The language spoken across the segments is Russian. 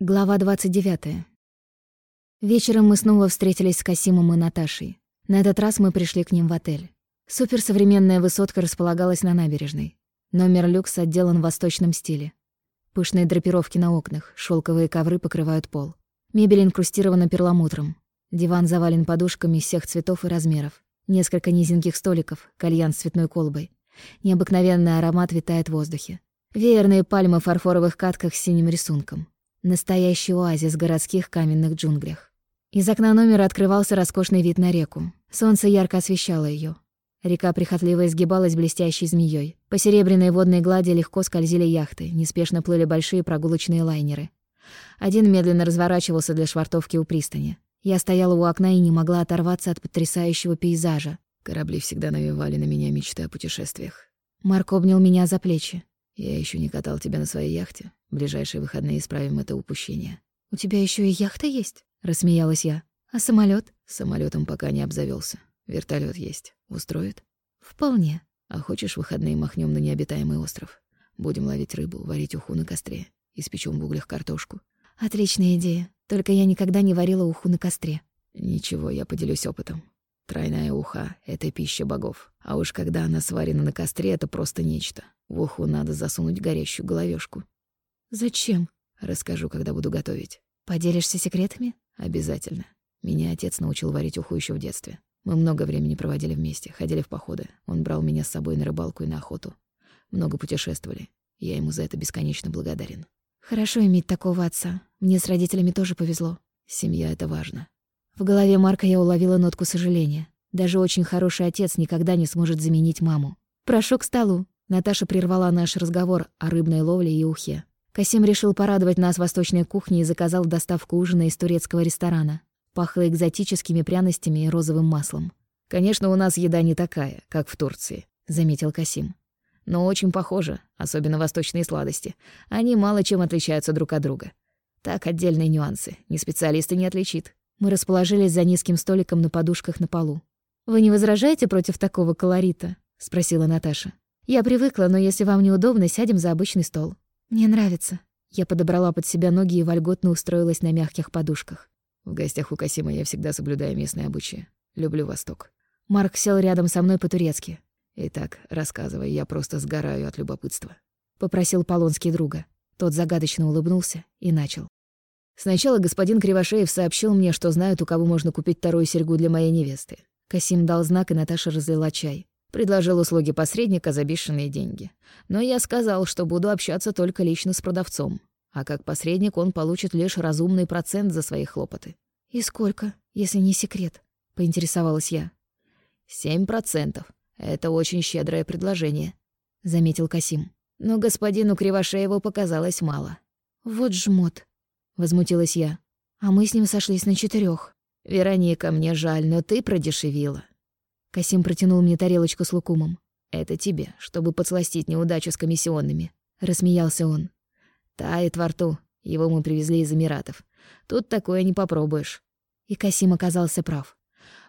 Глава 29. Вечером мы снова встретились с Касимом и Наташей. На этот раз мы пришли к ним в отель. Суперсовременная высотка располагалась на набережной. Номер люкс отделан в восточном стиле. Пышные драпировки на окнах, шелковые ковры покрывают пол. Мебель инкрустирована перламутром. Диван завален подушками всех цветов и размеров. Несколько низеньких столиков, кальян с цветной колбой. Необыкновенный аромат витает в воздухе. Веерные пальмы в фарфоровых катках с синим рисунком. Настоящий оазис в городских каменных джунглях. Из окна номера открывался роскошный вид на реку. Солнце ярко освещало ее. Река прихотливо изгибалась блестящей змеей. По серебряной водной глади легко скользили яхты, неспешно плыли большие прогулочные лайнеры. Один медленно разворачивался для швартовки у пристани. Я стояла у окна и не могла оторваться от потрясающего пейзажа. Корабли всегда навевали на меня мечты о путешествиях. Марк обнял меня за плечи. Я еще не катал тебя на своей яхте, в ближайшие выходные исправим это упущение. «У тебя еще и яхта есть?» — рассмеялась я. «А самолет? Самолетом пока не обзавелся. Вертолет есть. Устроит?» «Вполне». «А хочешь, выходные махнем на необитаемый остров? Будем ловить рыбу, варить уху на костре. Испечем в углях картошку». «Отличная идея. Только я никогда не варила уху на костре». «Ничего, я поделюсь опытом. Тройная уха — это пища богов. А уж когда она сварена на костре, это просто нечто. В уху надо засунуть горящую головешку. «Зачем?» «Расскажу, когда буду готовить». «Поделишься секретами?» «Обязательно. Меня отец научил варить уху еще в детстве. Мы много времени проводили вместе, ходили в походы. Он брал меня с собой на рыбалку и на охоту. Много путешествовали. Я ему за это бесконечно благодарен». «Хорошо иметь такого отца. Мне с родителями тоже повезло». «Семья — это важно». В голове Марка я уловила нотку сожаления. Даже очень хороший отец никогда не сможет заменить маму. «Прошу к столу». Наташа прервала наш разговор о рыбной ловле и ухе. Касим решил порадовать нас восточной кухней и заказал доставку ужина из турецкого ресторана. Пахло экзотическими пряностями и розовым маслом. «Конечно, у нас еда не такая, как в Турции», — заметил Касим. «Но очень похожа, особенно восточные сладости. Они мало чем отличаются друг от друга. Так, отдельные нюансы. Ни специалисты не отличит». Мы расположились за низким столиком на подушках на полу. «Вы не возражаете против такого колорита?» — спросила Наташа. «Я привыкла, но если вам неудобно, сядем за обычный стол». «Мне нравится». Я подобрала под себя ноги и вольготно устроилась на мягких подушках. В гостях у Касима я всегда соблюдаю местные обычаи. Люблю Восток. Марк сел рядом со мной по-турецки. «Итак, рассказывай, я просто сгораю от любопытства», — попросил Полонский друга. Тот загадочно улыбнулся и начал. «Сначала господин Кривошеев сообщил мне, что знает, у кого можно купить вторую серьгу для моей невесты. Касим дал знак, и Наташа разлила чай. Предложил услуги посредника за бешеные деньги. Но я сказал, что буду общаться только лично с продавцом. А как посредник он получит лишь разумный процент за свои хлопоты. «И сколько, если не секрет?» — поинтересовалась я. «Семь процентов. Это очень щедрое предложение», — заметил Касим. Но господину Кривошееву показалось мало. «Вот жмот», — возмутилась я. «А мы с ним сошлись на четырех. «Вероника, мне жаль, но ты продешевила. Касим протянул мне тарелочку с лукумом. «Это тебе, чтобы подсластить неудачу с комиссионными», — рассмеялся он. «Тает во рту. Его мы привезли из Эмиратов. Тут такое не попробуешь». И Касим оказался прав.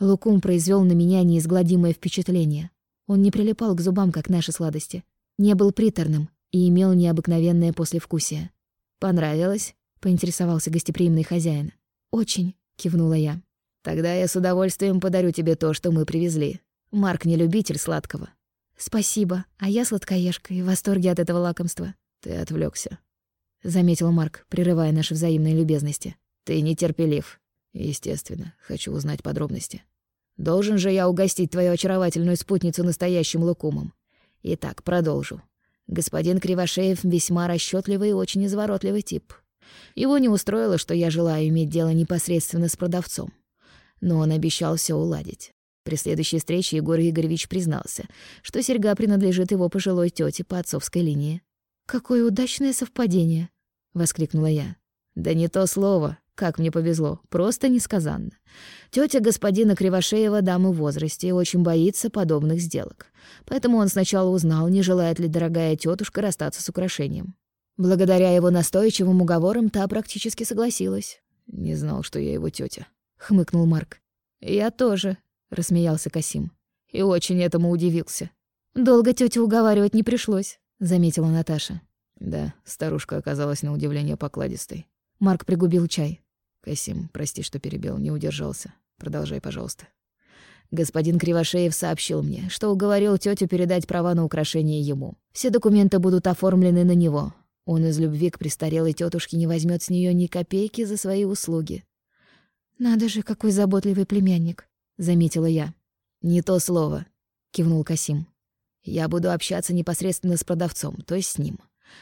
Лукум произвел на меня неизгладимое впечатление. Он не прилипал к зубам, как наши сладости. Не был приторным и имел необыкновенное послевкусие. «Понравилось?» — поинтересовался гостеприимный хозяин. «Очень», — кивнула я. Тогда я с удовольствием подарю тебе то, что мы привезли. Марк не любитель сладкого. Спасибо, а я сладкоежка и в восторге от этого лакомства. Ты отвлекся, заметил Марк, прерывая наши взаимные любезности. Ты нетерпелив. Естественно, хочу узнать подробности. Должен же я угостить твою очаровательную спутницу настоящим лукумом. Итак, продолжу. Господин Кривошеев весьма расчетливый и очень изворотливый тип. Его не устроило, что я желаю иметь дело непосредственно с продавцом но он обещал все уладить. При следующей встрече Егор Игоревич признался, что серьга принадлежит его пожилой тете по отцовской линии. «Какое удачное совпадение!» — воскликнула я. «Да не то слово, как мне повезло, просто несказанно. Тетя господина Кривошеева дама в возрасте и очень боится подобных сделок. Поэтому он сначала узнал, не желает ли дорогая тетушка расстаться с украшением. Благодаря его настойчивым уговорам та практически согласилась. Не знал, что я его тетя хмыкнул Марк. Я тоже, рассмеялся Касим. И очень этому удивился. Долго тетю уговаривать не пришлось, заметила Наташа. Да, старушка оказалась на удивление покладистой. Марк пригубил чай. «Касим, прости, что перебил, не удержался. Продолжай, пожалуйста». Господин Кривошеев сообщил мне, что уговорил тетю передать права на украшение ему. Все документы будут оформлены на него. Он из любви к престарелой тетушке не возьмет с нее ни копейки за свои услуги. «Надо же, какой заботливый племянник», — заметила я. «Не то слово», — кивнул Касим. «Я буду общаться непосредственно с продавцом, то есть с ним.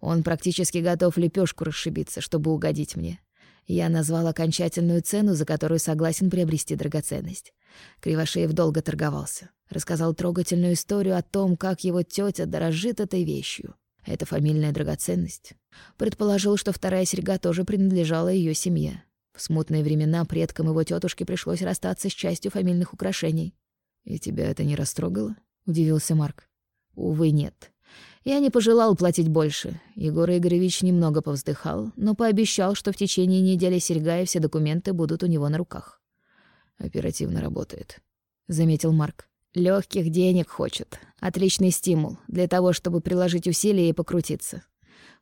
Он практически готов лепешку расшибиться, чтобы угодить мне. Я назвал окончательную цену, за которую согласен приобрести драгоценность. Кривошеев долго торговался. Рассказал трогательную историю о том, как его тетя дорожит этой вещью. Это фамильная драгоценность. Предположил, что вторая серьга тоже принадлежала ее семье. В смутные времена предкам его тетушки пришлось расстаться с частью фамильных украшений. «И тебя это не растрогало?» — удивился Марк. «Увы, нет. Я не пожелал платить больше. Егор Игоревич немного повздыхал, но пообещал, что в течение недели серьга и все документы будут у него на руках. «Оперативно работает», — заметил Марк. Легких денег хочет. Отличный стимул для того, чтобы приложить усилия и покрутиться.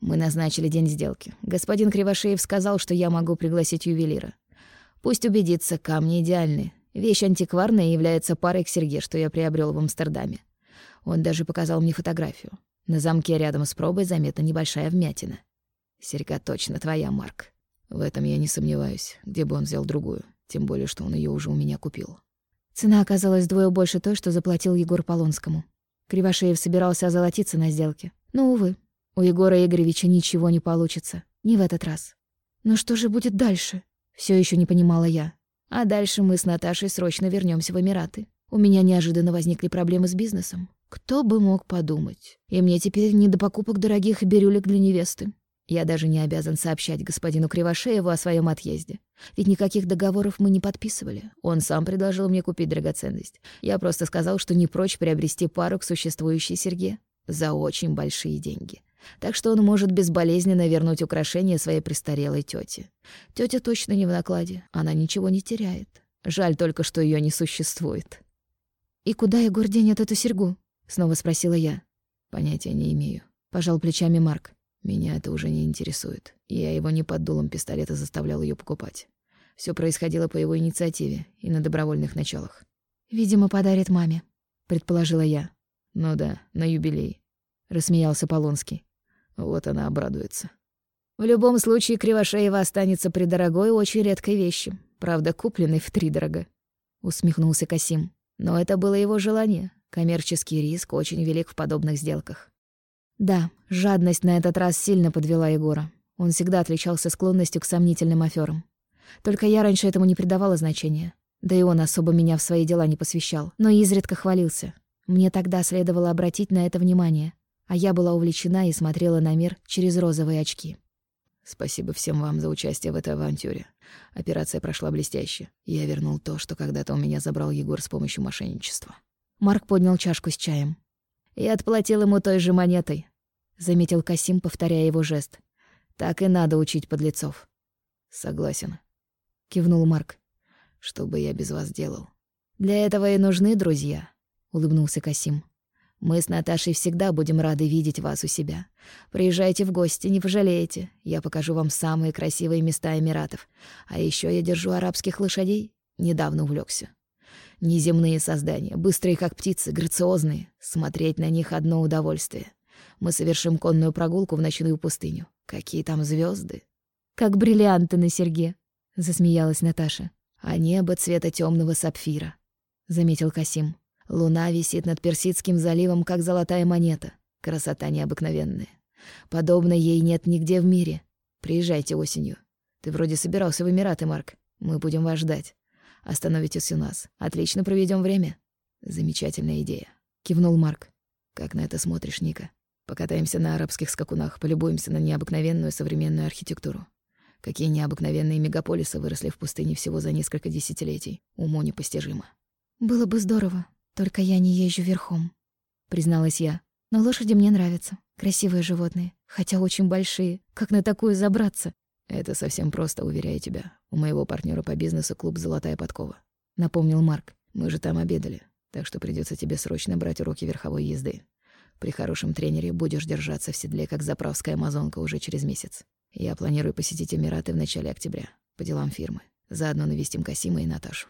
Мы назначили день сделки. Господин Кривошеев сказал, что я могу пригласить ювелира. Пусть убедится, камни идеальны. Вещь антикварная является парой к серьге, что я приобрел в Амстердаме. Он даже показал мне фотографию. На замке рядом с пробой заметна небольшая вмятина. Серьга точно твоя, Марк. В этом я не сомневаюсь, где бы он взял другую, тем более, что он ее уже у меня купил. Цена оказалась вдвое больше той, что заплатил Егор Полонскому. Кривошеев собирался озолотиться на сделке. Но, увы, у Егора Игоревича ничего не получится. Не в этот раз. Но что же будет дальше? Все еще не понимала я. А дальше мы с Наташей срочно вернемся в Эмираты. У меня неожиданно возникли проблемы с бизнесом. Кто бы мог подумать? И мне теперь не до покупок дорогих бирюлек для невесты. Я даже не обязан сообщать господину Кривошееву о своем отъезде. Ведь никаких договоров мы не подписывали. Он сам предложил мне купить драгоценность. Я просто сказал, что не прочь приобрести пару к существующей серьге. За очень большие деньги. Так что он может безболезненно вернуть украшение своей престарелой тете. Тетя точно не в накладе. Она ничего не теряет. Жаль только, что ее не существует. «И куда Егор денет эту серьгу?» Снова спросила я. Понятия не имею. Пожал плечами Марк. Меня это уже не интересует. Я его не под дулом пистолета заставлял ее покупать. Все происходило по его инициативе и на добровольных началах. «Видимо, подарит маме», — предположила я. «Ну да, на юбилей», — рассмеялся Полонский. Вот она обрадуется. В любом случае, Кривошеева останется при дорогой, очень редкой вещи. Правда, купленной втридорого. Усмехнулся Касим. Но это было его желание. Коммерческий риск очень велик в подобных сделках. Да, жадность на этот раз сильно подвела Егора. Он всегда отличался склонностью к сомнительным аферам. Только я раньше этому не придавала значения. Да и он особо меня в свои дела не посвящал, но изредка хвалился. Мне тогда следовало обратить на это внимание, а я была увлечена и смотрела на мир через розовые очки. Спасибо всем вам за участие в этой авантюре. Операция прошла блестяще. Я вернул то, что когда-то у меня забрал Егор с помощью мошенничества. Марк поднял чашку с чаем. «И отплатил ему той же монетой», — заметил Касим, повторяя его жест. «Так и надо учить подлецов». «Согласен», — кивнул Марк. «Что бы я без вас делал?» «Для этого и нужны друзья», — улыбнулся Касим. «Мы с Наташей всегда будем рады видеть вас у себя. Приезжайте в гости, не пожалеете. Я покажу вам самые красивые места Эмиратов. А еще я держу арабских лошадей. Недавно увлекся. Неземные создания, быстрые как птицы, грациозные. Смотреть на них одно удовольствие. Мы совершим конную прогулку в ночную пустыню. Какие там звезды! Как бриллианты на серьге, засмеялась Наташа. А небо цвета темного сапфира, заметил Касим. Луна висит над Персидским заливом, как золотая монета. Красота необыкновенная. Подобно ей нет нигде в мире. Приезжайте осенью. Ты вроде собирался в Эмираты, Марк. Мы будем вас ждать. Остановитесь у нас. Отлично проведем время. Замечательная идея. Кивнул Марк. Как на это смотришь, Ника? Покатаемся на арабских скакунах, полюбуемся на необыкновенную современную архитектуру. Какие необыкновенные мегаполисы выросли в пустыне всего за несколько десятилетий. Уму непостижимо. «Было бы здорово, только я не езжу верхом», — призналась я. «Но лошади мне нравятся. Красивые животные, хотя очень большие. Как на такую забраться?» «Это совсем просто, уверяю тебя. У моего партнера по бизнесу клуб «Золотая подкова», — напомнил Марк. «Мы же там обедали, так что придется тебе срочно брать уроки верховой езды. При хорошем тренере будешь держаться в седле, как заправская амазонка уже через месяц. Я планирую посетить Эмираты в начале октября по делам фирмы. Заодно навестим Касима и Наташу.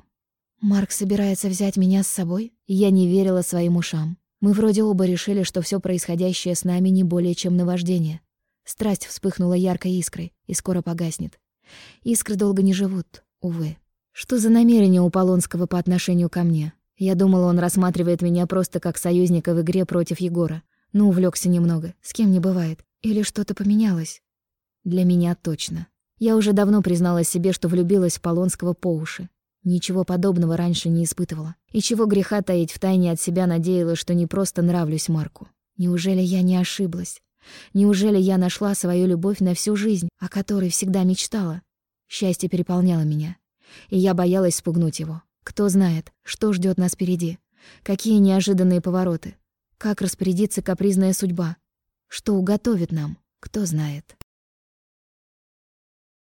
Марк собирается взять меня с собой? Я не верила своим ушам. Мы вроде оба решили, что все происходящее с нами не более чем наваждение. Страсть вспыхнула яркой искрой и скоро погаснет. Искры долго не живут, увы. Что за намерение у Полонского по отношению ко мне? Я думала, он рассматривает меня просто как союзника в игре против Егора. Ну, увлекся немного, с кем не бывает. Или что-то поменялось? Для меня точно. Я уже давно признала себе, что влюбилась в Полонского по уши. Ничего подобного раньше не испытывала. И чего греха таить втайне от себя надеялась, что не просто нравлюсь Марку. Неужели я не ошиблась? Неужели я нашла свою любовь на всю жизнь, о которой всегда мечтала? Счастье переполняло меня, и я боялась спугнуть его. Кто знает, что ждет нас впереди, какие неожиданные повороты, как распорядится капризная судьба, что уготовит нам, кто знает.